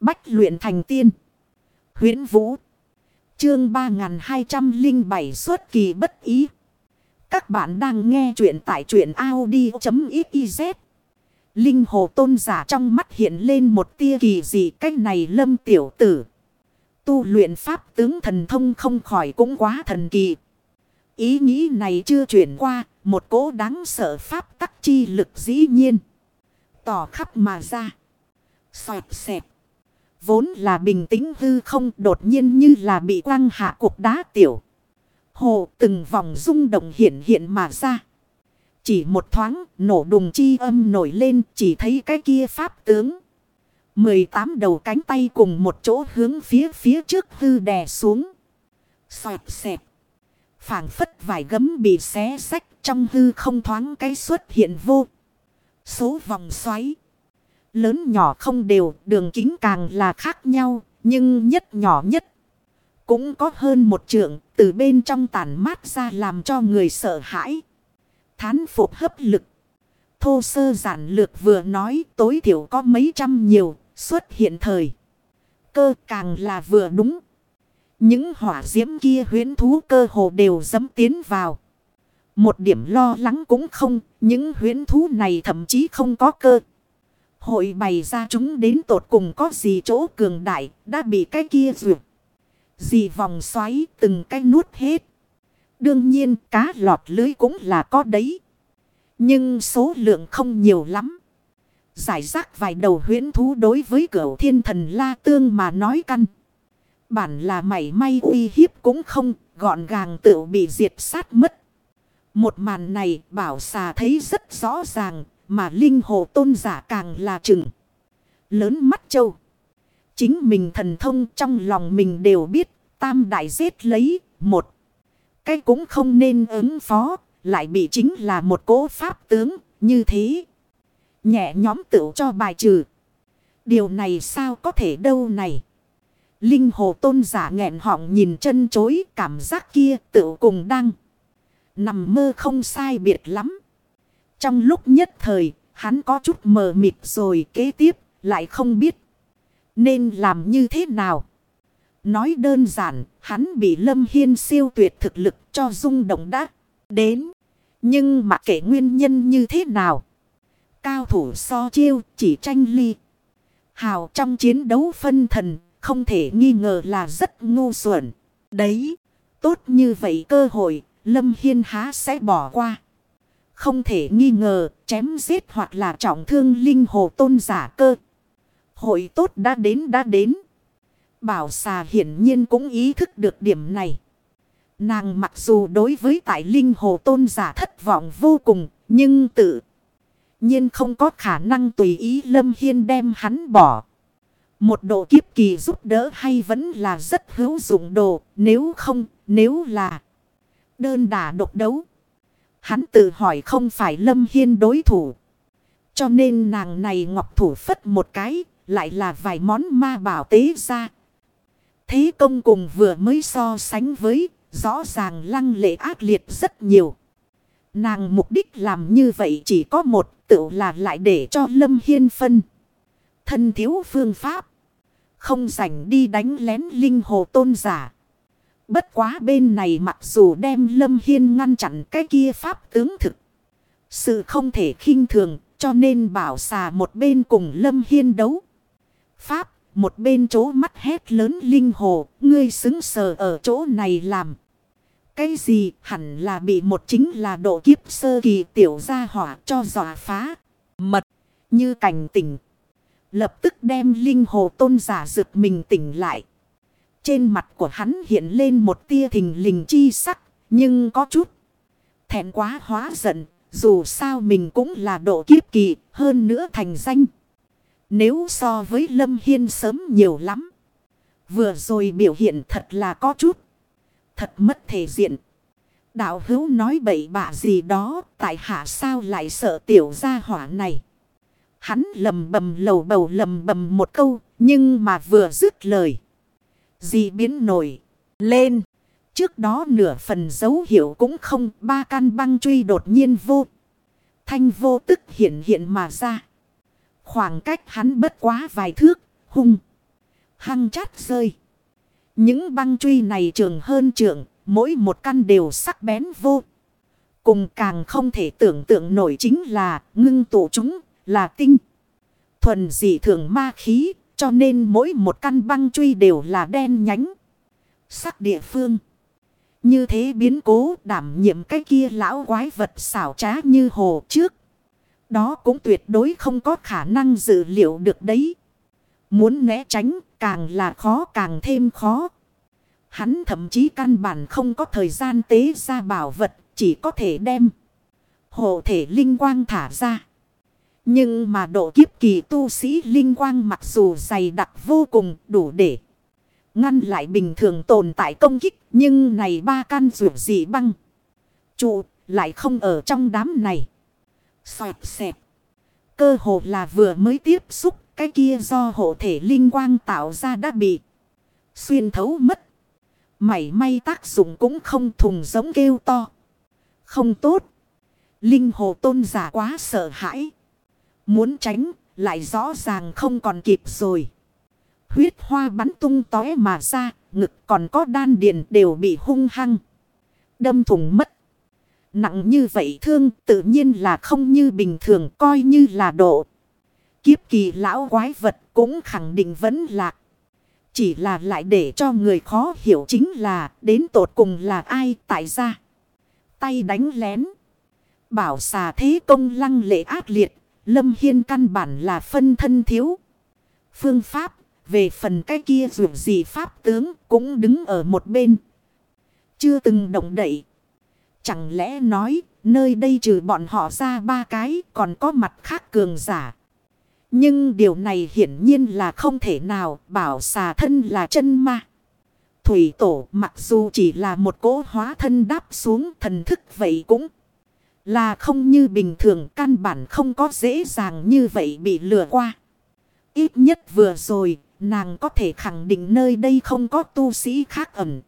Bách luyện thành tiên. huyễn Vũ. Chương 3207 xuất kỳ bất ý. Các bạn đang nghe truyện tại truyện Audi.xyz. Linh hồ tôn giả trong mắt hiện lên một tia kỳ dị cách này lâm tiểu tử. Tu luyện pháp tướng thần thông không khỏi cũng quá thần kỳ. Ý nghĩ này chưa chuyển qua, một cố đáng sợ pháp tắc chi lực dĩ nhiên. Tỏ khắp mà ra. Xoẹt xẹp. Vốn là bình tĩnh hư không, đột nhiên như là bị quăng hạ cục đá tiểu. Hồ từng vòng rung động hiện hiện mà ra. Chỉ một thoáng, nổ đùng chi âm nổi lên, chỉ thấy cái kia pháp tướng. 18 đầu cánh tay cùng một chỗ hướng phía phía trước hư đè xuống. Xoẹt xẹp. phảng phất vài gấm bị xé sách trong hư không thoáng cái xuất hiện vô. Số vòng xoáy. Lớn nhỏ không đều, đường kính càng là khác nhau, nhưng nhất nhỏ nhất. Cũng có hơn một trượng, từ bên trong tàn mát ra làm cho người sợ hãi. Thán phục hấp lực. Thô sơ giản lược vừa nói tối thiểu có mấy trăm nhiều, xuất hiện thời. Cơ càng là vừa đúng. Những hỏa diễm kia huyến thú cơ hồ đều dấm tiến vào. Một điểm lo lắng cũng không, những huyến thú này thậm chí không có cơ. Hội bày ra chúng đến tột cùng có gì chỗ cường đại, đã bị cái kia rượu. Gì vòng xoáy từng cái nuốt hết. Đương nhiên cá lọt lưới cũng là có đấy. Nhưng số lượng không nhiều lắm. Giải rác vài đầu huyến thú đối với cửu thiên thần la tương mà nói căn. Bản là mảy may uy hiếp cũng không, gọn gàng tự bị diệt sát mất. Một màn này bảo xà thấy rất rõ ràng, mà linh hồ tôn giả càng là chừng. Lớn mắt châu. Chính mình thần thông trong lòng mình đều biết, tam đại giết lấy, một. Cái cũng không nên ứng phó, lại bị chính là một cố pháp tướng, như thế. Nhẹ nhóm tự cho bài trừ. Điều này sao có thể đâu này. Linh hồ tôn giả nghẹn họng nhìn chân chối cảm giác kia tự cùng đang. Nằm mơ không sai biệt lắm. Trong lúc nhất thời, hắn có chút mờ mịt rồi kế tiếp, lại không biết. Nên làm như thế nào? Nói đơn giản, hắn bị Lâm Hiên siêu tuyệt thực lực cho rung động đã đến. Nhưng mà kể nguyên nhân như thế nào? Cao thủ so chiêu chỉ tranh ly. Hào trong chiến đấu phân thần, không thể nghi ngờ là rất ngu xuẩn. Đấy, tốt như vậy cơ hội, Lâm Hiên há sẽ bỏ qua. Không thể nghi ngờ, chém giết hoặc là trọng thương linh hồ tôn giả cơ. Hội tốt đã đến đã đến. Bảo xà hiển nhiên cũng ý thức được điểm này. Nàng mặc dù đối với tại linh hồ tôn giả thất vọng vô cùng, nhưng tự nhiên không có khả năng tùy ý Lâm Hiên đem hắn bỏ. Một độ kiếp kỳ giúp đỡ hay vẫn là rất hữu dụng đồ, nếu không, nếu là đơn đả độc đấu. Hắn tự hỏi không phải Lâm Hiên đối thủ. Cho nên nàng này ngọc thủ phất một cái, lại là vài món ma bảo tế ra. Thế công cùng vừa mới so sánh với, rõ ràng lăng lệ ác liệt rất nhiều. Nàng mục đích làm như vậy chỉ có một tự là lại để cho Lâm Hiên phân. Thân thiếu phương pháp. Không rảnh đi đánh lén linh hồ tôn giả. Bất quá bên này mặc dù đem Lâm Hiên ngăn chặn cái kia pháp tướng thực. Sự không thể khinh thường, cho nên bảo xà một bên cùng Lâm Hiên đấu. Pháp, một bên chỗ mắt hét lớn linh hồ, ngươi xứng sờ ở chỗ này làm. Cái gì, hẳn là bị một chính là độ kiếp sơ kỳ tiểu gia hỏa cho dọa phá. Mật, như cảnh tỉnh. Lập tức đem linh hồ tôn giả rực mình tỉnh lại. Trên mặt của hắn hiện lên một tia thình lình chi sắc. Nhưng có chút thẹn quá hóa giận. Dù sao mình cũng là độ kiếp kỳ hơn nữa thành danh. Nếu so với Lâm Hiên sớm nhiều lắm. Vừa rồi biểu hiện thật là có chút thật mất thể diện. Đạo hữu nói bậy bạ gì đó, tại hạ sao lại sợ tiểu gia hỏa này. Hắn lầm bầm lầu bầu lầm bầm một câu, nhưng mà vừa dứt lời. Gì biến nổi, lên. Trước đó nửa phần dấu hiệu cũng không, ba căn băng truy đột nhiên vô. Thanh vô tức hiện hiện mà ra. Khoảng cách hắn bất quá vài thước, hung. hăng chát rơi. Những băng truy này trường hơn trường, mỗi một căn đều sắc bén vô. Cùng càng không thể tưởng tượng nổi chính là ngưng tụ chúng là tinh. Thuần dị thường ma khí, cho nên mỗi một căn băng truy đều là đen nhánh. Sắc địa phương. Như thế biến cố đảm nhiệm cái kia lão quái vật xảo trá như hồ trước. Đó cũng tuyệt đối không có khả năng dự liệu được đấy. Muốn né tránh càng là khó càng thêm khó. Hắn thậm chí căn bản không có thời gian tế ra bảo vật, chỉ có thể đem hộ thể linh quang thả ra. Nhưng mà độ kiếp kỳ tu sĩ linh quang mặc dù dày đặc vô cùng đủ để ngăn lại bình thường tồn tại công kích. Nhưng này ba căn rượu dị băng. Trụ lại không ở trong đám này. Xoẹt xẹp. Cơ hồ là vừa mới tiếp xúc, cái kia do hộ thể linh quang tạo ra đã bị xuyên thấu mất. Mảy may tác dụng cũng không thùng giống kêu to. Không tốt. Linh hồ tôn giả quá sợ hãi. Muốn tránh lại rõ ràng không còn kịp rồi. Huyết hoa bắn tung tóe mà ra, ngực còn có đan điền đều bị hung hăng. Đâm thủng mất. Nặng như vậy thương tự nhiên là không như bình thường coi như là độ. Kiếp kỳ lão quái vật cũng khẳng định vẫn lạc. Chỉ là lại để cho người khó hiểu chính là đến tột cùng là ai tại ra. Tay đánh lén. Bảo xà thế công lăng lệ ác liệt. Lâm Hiên căn bản là phân thân thiếu. Phương pháp, về phần cái kia dù gì pháp tướng cũng đứng ở một bên. Chưa từng động đậy. Chẳng lẽ nói, nơi đây trừ bọn họ ra ba cái còn có mặt khác cường giả. Nhưng điều này hiển nhiên là không thể nào, bảo xà thân là chân ma. Thủy tổ mặc dù chỉ là một cỗ hóa thân đáp xuống thần thức vậy cũng là không như bình thường, căn bản không có dễ dàng như vậy bị lừa qua. Ít nhất vừa rồi, nàng có thể khẳng định nơi đây không có tu sĩ khác ẩn.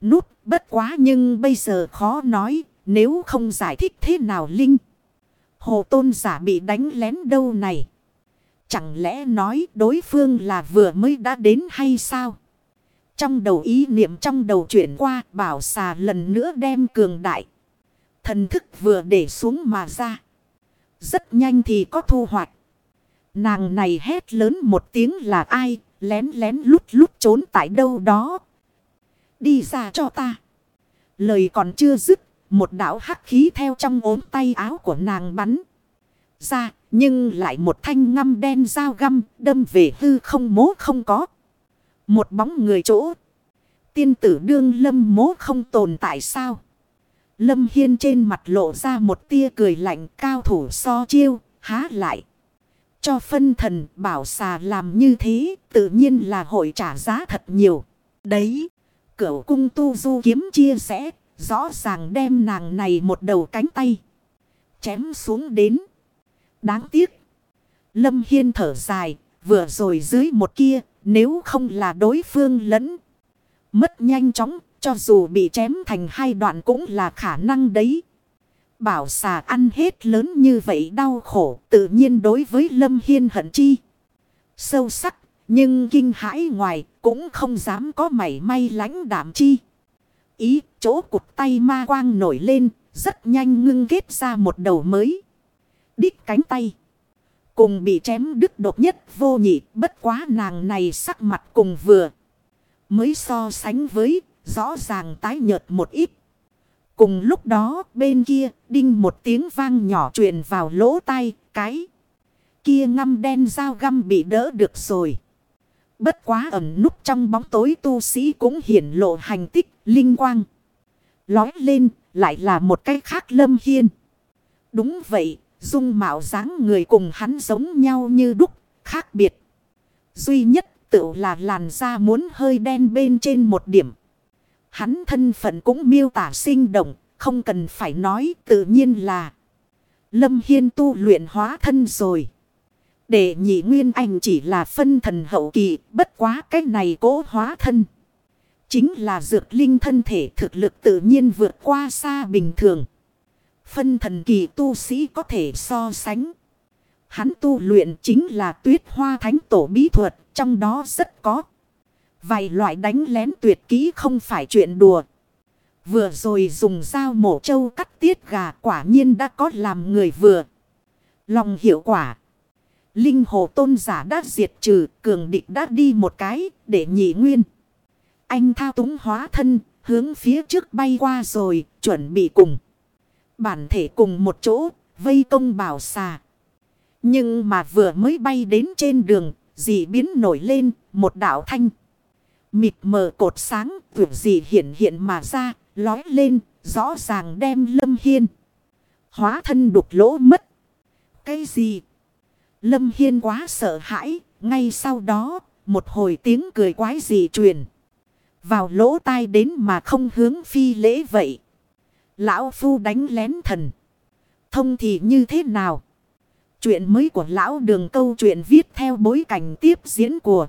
Nút bất quá nhưng bây giờ khó nói, nếu không giải thích thế nào Linh. Hồ tôn giả bị đánh lén đâu này. Chẳng lẽ nói đối phương là vừa mới đã đến hay sao? Trong đầu ý niệm trong đầu chuyển qua, bảo xà lần nữa đem cường đại. Thần thức vừa để xuống mà ra. Rất nhanh thì có thu hoạch. Nàng này hét lớn một tiếng là ai, lén lén lút lút trốn tại đâu đó. Đi ra cho ta. Lời còn chưa dứt, một đảo hắc khí theo trong ốm tay áo của nàng bắn. Ra, nhưng lại một thanh ngăm đen dao găm đâm về hư không mố không có. Một bóng người chỗ. Tiên tử đương lâm mố không tồn tại sao. Lâm Hiên trên mặt lộ ra một tia cười lạnh cao thủ so chiêu, há lại. Cho phân thần bảo xà làm như thế tự nhiên là hội trả giá thật nhiều. Đấy, cửu cung tu du kiếm chia sẻ, rõ ràng đem nàng này một đầu cánh tay. Chém xuống đến. Đáng tiếc. Lâm Hiên thở dài, vừa rồi dưới một kia, nếu không là đối phương lẫn. Mất nhanh chóng, cho dù bị chém thành hai đoạn cũng là khả năng đấy. Bảo xà ăn hết lớn như vậy đau khổ, tự nhiên đối với Lâm Hiên hận chi. Sâu sắc, nhưng kinh hãi ngoài cũng không dám có mảy may lãnh đảm chi. Ý, chỗ cụt tay ma quang nổi lên, rất nhanh ngưng kết ra một đầu mới. Đích cánh tay. Cùng bị chém đứt đột nhất vô nhị, bất quá nàng này sắc mặt cùng vừa. Mới so sánh với rõ ràng tái nhợt một ít. Cùng lúc đó bên kia đinh một tiếng vang nhỏ truyền vào lỗ tai cái. Kia ngâm đen dao găm bị đỡ được rồi. Bất quá ẩn núp trong bóng tối tu sĩ cũng hiển lộ hành tích linh quang. Lói lên lại là một cái khác lâm hiên. Đúng vậy, dung mạo dáng người cùng hắn giống nhau như đúc, khác biệt. Duy nhất tự là làn da muốn hơi đen bên trên một điểm. Hắn thân phận cũng miêu tả sinh động, không cần phải nói tự nhiên là Lâm Hiên tu luyện hóa thân rồi. Để nhị nguyên anh chỉ là phân thần hậu kỳ, bất quá cái này cố hóa thân. Chính là dược linh thân thể thực lực tự nhiên vượt qua xa bình thường. Phân thần kỳ tu sĩ có thể so sánh. Hắn tu luyện chính là tuyết hoa thánh tổ bí thuật, trong đó rất có. Vài loại đánh lén tuyệt kỹ không phải chuyện đùa. Vừa rồi dùng dao mổ trâu cắt tiết gà quả nhiên đã có làm người vừa. Lòng hiệu quả. Linh hồ tôn giả đã diệt trừ, cường địch đã đi một cái, để nhị nguyên. Anh thao túng hóa thân, hướng phía trước bay qua rồi, chuẩn bị cùng. Bản thể cùng một chỗ, vây công bảo xà. Nhưng mà vừa mới bay đến trên đường, dị biến nổi lên, một đảo thanh. Mịt mờ cột sáng, vượt gì hiện hiện mà ra, lói lên, rõ ràng đem lâm hiên. Hóa thân đục lỗ mất. Cái gì? Lâm Hiên quá sợ hãi, ngay sau đó, một hồi tiếng cười quái gì truyền. Vào lỗ tai đến mà không hướng phi lễ vậy. Lão Phu đánh lén thần. Thông thì như thế nào? Chuyện mới của lão đường câu chuyện viết theo bối cảnh tiếp diễn của